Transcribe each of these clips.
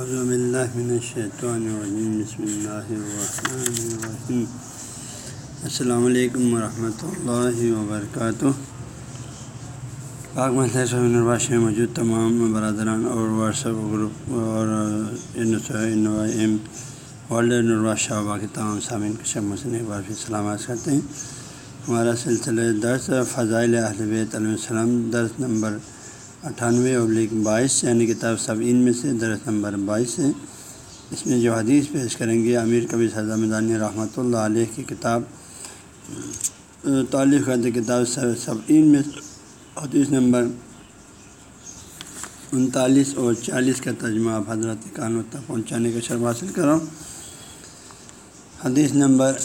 من الشیطان الرجیم بسم اللہ الرحمن الرحیم السلام علیکم ورحمۃ اللہ وبرکاتہ پاک میں موجود تمام برادران اور واٹس ایپ گروپ اور ایم ورلڈ نروا شعبہ کے تمام سامعین کو شب مسلم ایک بار پھر سلامت کرتے ہیں. ہمارا سلسلہ درس فضائل اہل بیت علیہ السلام درس نمبر اٹھانوے ابلیغ بائیس یعنی کتاب سب ان میں سے درس نمبر بائیس ہے۔ اس میں جو حدیث پیش کریں گے، امیر کبھی سزا مدانی رحمۃ اللہ علیہ کی کتاب تعلیف کرتے کتاب سب ان میں، حدیث نمبر انتالیس اور چالیس کا ترجمہ آپ حضرت کانوں تک پہنچانے کا شرف حاصل کرو حدیث نمبر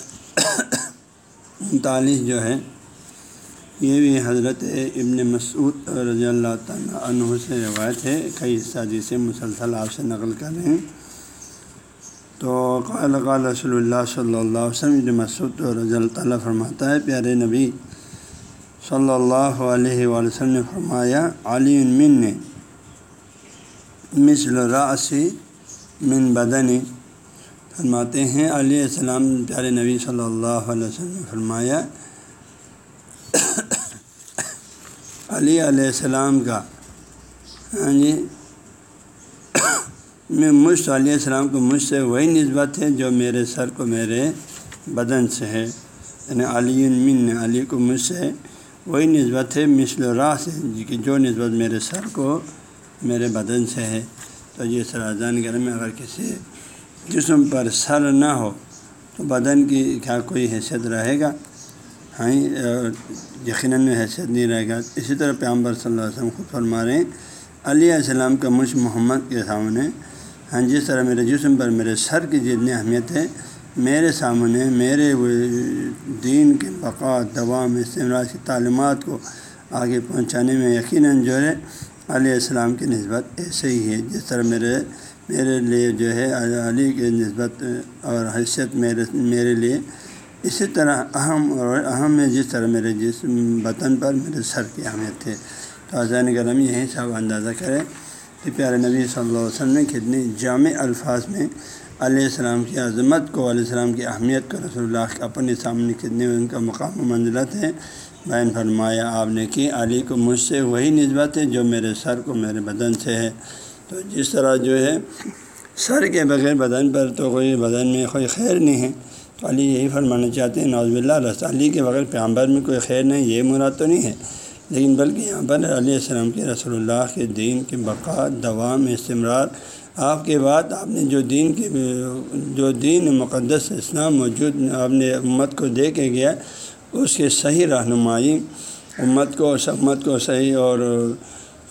انتالیس جو ہے یہ بھی حضرت ابن مسعود رضی اللہ تعالیٰ عنہ سے روایت ہے، کئی سازی سے مسلسل آپ سے نقل کر رہے ہیں۔ تو قال قال رسول اللہ صلی اللہ علیہ وسلم، ابن مسعود رضی اللہ تعالیٰ فرماتا ہے، پیارے نبی صلی اللہ علیہ وسلم نے فرمایا، علی من نے مثل راسی من بدنی۔ فرماتے ہیں، علیہ السلام، پیارے نبی صلی اللہ علیہ وسلم نے فرمایا علی علیہ السلام کا ہاں جی میں مجھ علیہ السلام کو مجھ سے وہی نسبت ہے جو میرے سر کو میرے بدن سے ہے۔ یعنی علی من علی کو مجھ سے وہی نسبت ہے، مثل راہ سے جی کہ جو نسبت میرے سر کو میرے بدن سے ہے۔ تو یہ سراجان گھر میں اگر کسی جسم پر سر نہ ہو تو بدن کی کیا کوئی حیثیت رہے گا؟ ہاں یقیناً حیثیت نہیں رہے گا۔ اسی طرح پیامبر صلی اللہ علیہ وسلم خود فرما رہے ہیں، علیہ السلام کا مجھ محمد کے سامنے۔ ہاں جس طرح میرے جسم پر میرے سر کی جتنی اہمیت ہے، میرے سامنے میرے دین کے بقا دوام استعمال کی تعلیمات کو آگے پہنچانے میں یقیناً جو ہے، علیہ السلام کی نسبت ایسے ہی ہے۔ جس طرح میرے میرے لیے جو ہے، علی کی نسبت اور حیثیت میرے میرے لیے اسی طرح اہم اور اہم ہے جس طرح میرے جس وطن پر میرے سر کی اہمیت ہے۔ تو عظین گرم یہی سب اندازہ کرے کہ پیارے نبی صلی اللہ علیہ وسلم نے کتنی جامع الفاظ میں علیہ السلام کی عظمت کو، علیہ السلام کی اہمیت کو، رسول اللہ کے اپنے سامنے کتنے ان کا مقام و منزلت ہے۔ بین فرمایا، آپ نے کہ علی کو مجھ سے وہی نسبت ہے جو میرے سر کو میرے بدن سے ہے۔ تو جس طرح جو ہے سر کے بغیر بدن پر تو کوئی بدن میں کوئی خیر نہیں ہے۔ علی یہی فرمانا چاہتے ہیں نوز اللہ علیہ علی کے بغیر پیامبر میں کوئی خیر نہیں، یہ مراد تو نہیں ہے۔ لیکن بلکہ یہاں پر علیہ السلام کے رسول اللہ کے دین کے بقا دوام استمرار، آپ کے بعد آپ نے جو دین کے، جو دین مقدس اسلام موجود آپ نے امت کو دے کے گیا، اس کے صحیح رہنمائی امت کو، اس امت کو صحیح اور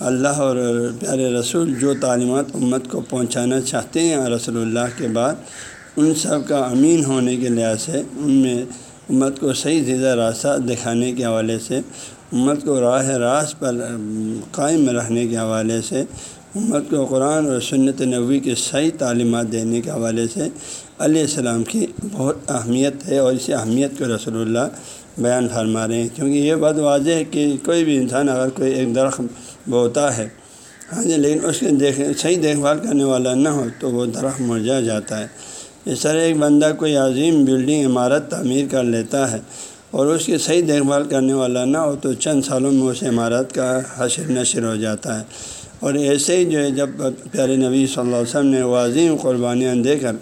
اللہ اور پیارے رسول جو تعلیمات امت کو پہنچانا چاہتے ہیں رسول اللہ کے بعد ان سب کا امین ہونے کے لحاظ سے، ان میں امت کو صحیح زیادہ راستہ دکھانے کے حوالے سے، امت کو راہ راست پر قائم رہنے کے حوالے سے، امت کو قرآن اور سنت نبوی کے صحیح تعلیمات دینے کے حوالے سے علیہ السلام کی بہت اہمیت ہے اور اسی اہمیت کو رسول اللہ بیان فرما رہے ہیں۔ کیونکہ یہ بات واضح ہے کہ کوئی بھی انسان اگر کوئی ایک درخت بوتا ہے ہاں جی لیکن اس کے دیکھ، صحیح دیکھ بھال کرنے والا نہ ہو تو وہ درخت مرجا جاتا ہے۔ اس طرح ایک بندہ کوئی عظیم بلڈنگ عمارت تعمیر کر لیتا ہے اور اس کی صحیح دیکھ بھال کرنے والا نہ ہو تو چند سالوں میں اس عمارت کا حشر نشر ہو جاتا ہے۔ اور ایسے ہی جو ہے، جب پیارے نبی صلی اللہ علیہ وسلم نے وہ عظیم قربانیاں دے کر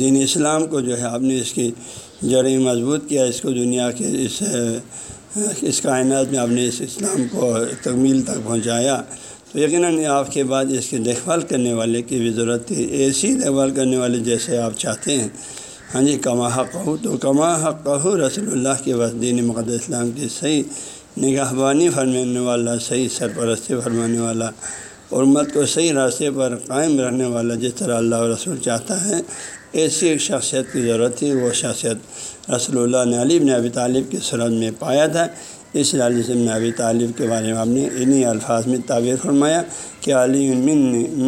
دین اسلام کو جو ہے، آپ نے اس کی جڑیں مضبوط کیا، اس کو دنیا کے اس اس کائنات میں آپ نے اس اسلام کو تکمیل تک پہنچایا۔ تو یقیناً آپ کے بعد اس کی دیکھ بھال کرنے والے کی بھی ضرورت تھی ایسی دیکھ بھال کرنے والے جیسے آپ چاہتے ہیں۔ ہاں جی کما حق ہو تو کما حق کہو رسول اللہ کے بس دین مقدس اسلام کی صحیح نگہبانی فرمانے والا، صحیح سرپرستی فرمانے والا اور کو صحیح راستے پر قائم رہنے والا جس طرح اللہ رسول چاہتا ہے ایسی ایک شخصیت کی ضرورت تھی وہ شخصیت رسول اللہ نے علی بن ابی طالب کی صورت میں پایا تھا۔ اس لیے سے ابی طالب کے بارے میں آپ نے انہیں الفاظ میں تعبیر فرمایا کہ علی من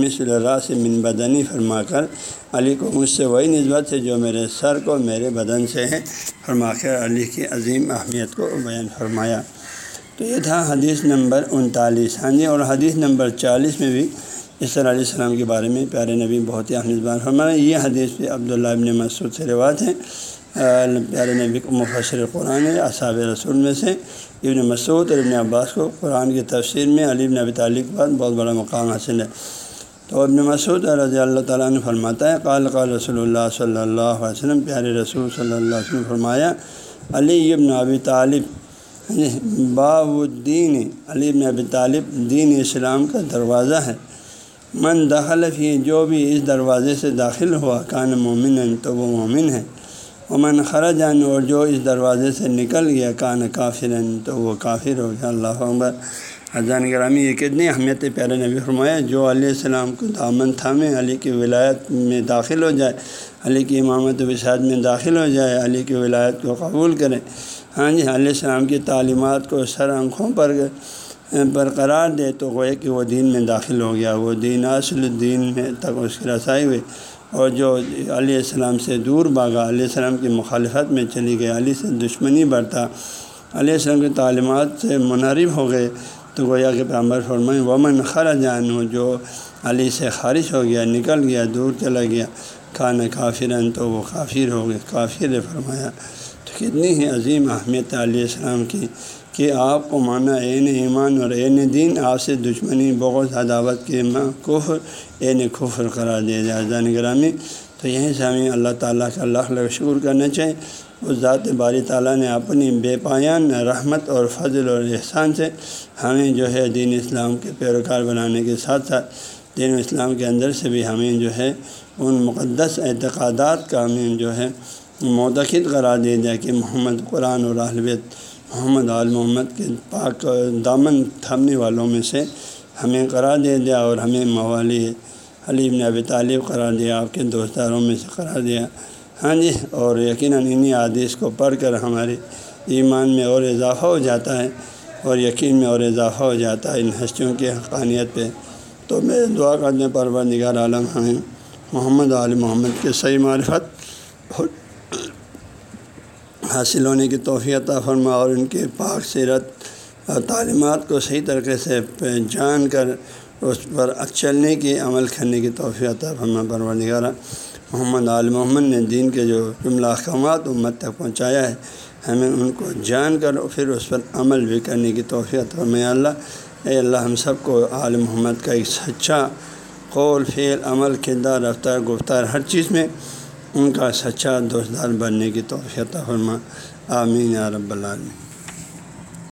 مثل راس من بدنی فرما کر، علی کو مجھ سے وہی نسبت ہے جو میرے سر کو میرے بدن سے ہے، فرما کر علی کی عظیم اہمیت کو بیان فرمایا۔ تو یہ تھا حدیث نمبر انتالیس۔ ہاں جی اور حدیث نمبر چالیس میں بھی اس طرح علیہ السلام کے بارے میں پیارے نبی بہت ہی اہم بار فرمایا۔ یہ حدیث پہ عبداللہ ابن مسعود سے روایت ہیں پیارے نبی کو مفسر قرآن اصحاب رسول میں سے۔ ابن مسعود اور ابن عباس کو قرآن کی تفسیر میں علی ابن ابی طالب کے بعد بہت بڑا مقام حاصل ہے۔ تو ابن مسعود رضی اللہ تعالیٰ نے فرماتا ہے، قال قال رسول اللہ صلی اللہ علیہ وسلم، پیارے رسول صلی اللہ علیہ وسلم فرمایا، علی ابن ابی طالب یعنی باب الدین علی ابن ابی طالب دین اسلام کا دروازہ ہے۔ من دخل فی، جو بھی اس دروازے سے داخل ہوا، کان مومن تو وہ مومن ہے۔ امن خرجان اور جو اس دروازے سے نکل گیا، کان کافر تو وہ کافر ہو گیا، اللہ عمر حضان گرامی یہ کتنی اہمیت پیارے نبی فرمایا، جو علیہ السلام کو دامن تھامے، علی کی ولایت میں داخل ہو جائے، علی کی امامت وشاد میں داخل ہو جائے، علی کی ولایت کو قبول کرے۔ ہاں جی علیہ السلام کی تعلیمات کو سر آنکھوں پر برقرار دے، تو گوئے کہ وہ دین میں داخل ہو گیا، وہ دین اصل دین میں تک اس کی رسائی ہوئی۔ اور جو علیہ السلام سے دور بھاگا، علیہ السلام کی مخالفت میں چلی گئی، علی سے دشمنی برتا، علیہ السلام کی تعلیمات سے منحرف ہو گئے، تو گویا کہ پیامبر فرمائیں ومن خرا جان ہو جو علی سے خارج ہو گیا، نکل گیا، دور چلا گیا کھانا کافرن تو وہ کافر ہو گئے، کافر فرمایا، تو کتنی ہی عظیم اہمیت علیہ السلام کی کہ آپ کو مانا عین ایمان اور عین دین، آپ سے دشمنی بہت عداوت کے کفر، عین کفر قرار دیا جائے جان گرامی۔ تو یہیں سے ہمیں اللہ تعالیٰ کا اللہ لگ شکر کرنا چاہیے۔ اس ذات باری تعالیٰ نے اپنی بے پایان رحمت اور فضل اور احسان سے ہمیں جو ہے دین اسلام کے پیروکار بنانے کے ساتھ ساتھ دین اسلام کے اندر سے بھی ہمیں جو ہے ان مقدس اعتقادات کا ہمیں جو ہے معتقد قرار دیا جائے کہ محمد قرآن اور اہلویت محمد عال محمد کے پاک دامن تھامنے والوں میں سے ہمیں قرار دے دیا اور ہمیں موالی حلیب نے ابی طالب قرار دیا، آپ کے دوستاروں میں سے قرار دیا۔ ہاں جی اور یقیناً انہیں عادیث کو پڑھ کر ہمارے ایمان میں اور اضافہ ہو جاتا ہے اور یقین میں اور اضافہ ہو جاتا ہے ان ہستیوں کی حقانیت پہ۔ تو میں دعا کرنے پر نگار عالم ہمیں محمد عال محمد کے صحیح معرفت حاصل ہونے کی توفیع فرما اور ان کے پاک سیرت اور تعلیمات کو صحیح طریقے سے جان کر اس پر چلنے کی عمل کرنے کی توفیع فرما۔ پرور نگارہ محمد عال محمد نے دین کے جو جملہ احکامات امت تک پہنچایا ہے، ہمیں ان کو جان کر پھر اس پر عمل بھی کرنے کی توفیع فرمایا اللہ، اے اللہ، ہم سب کو عال محمد کا ایک سچا قول، فعل، عمل، کردار، رفتار، گفتار، ہر چیز میں ان کا سچا دوستدار بننے کی توفیع فرما۔ آمین یا رب العالمین۔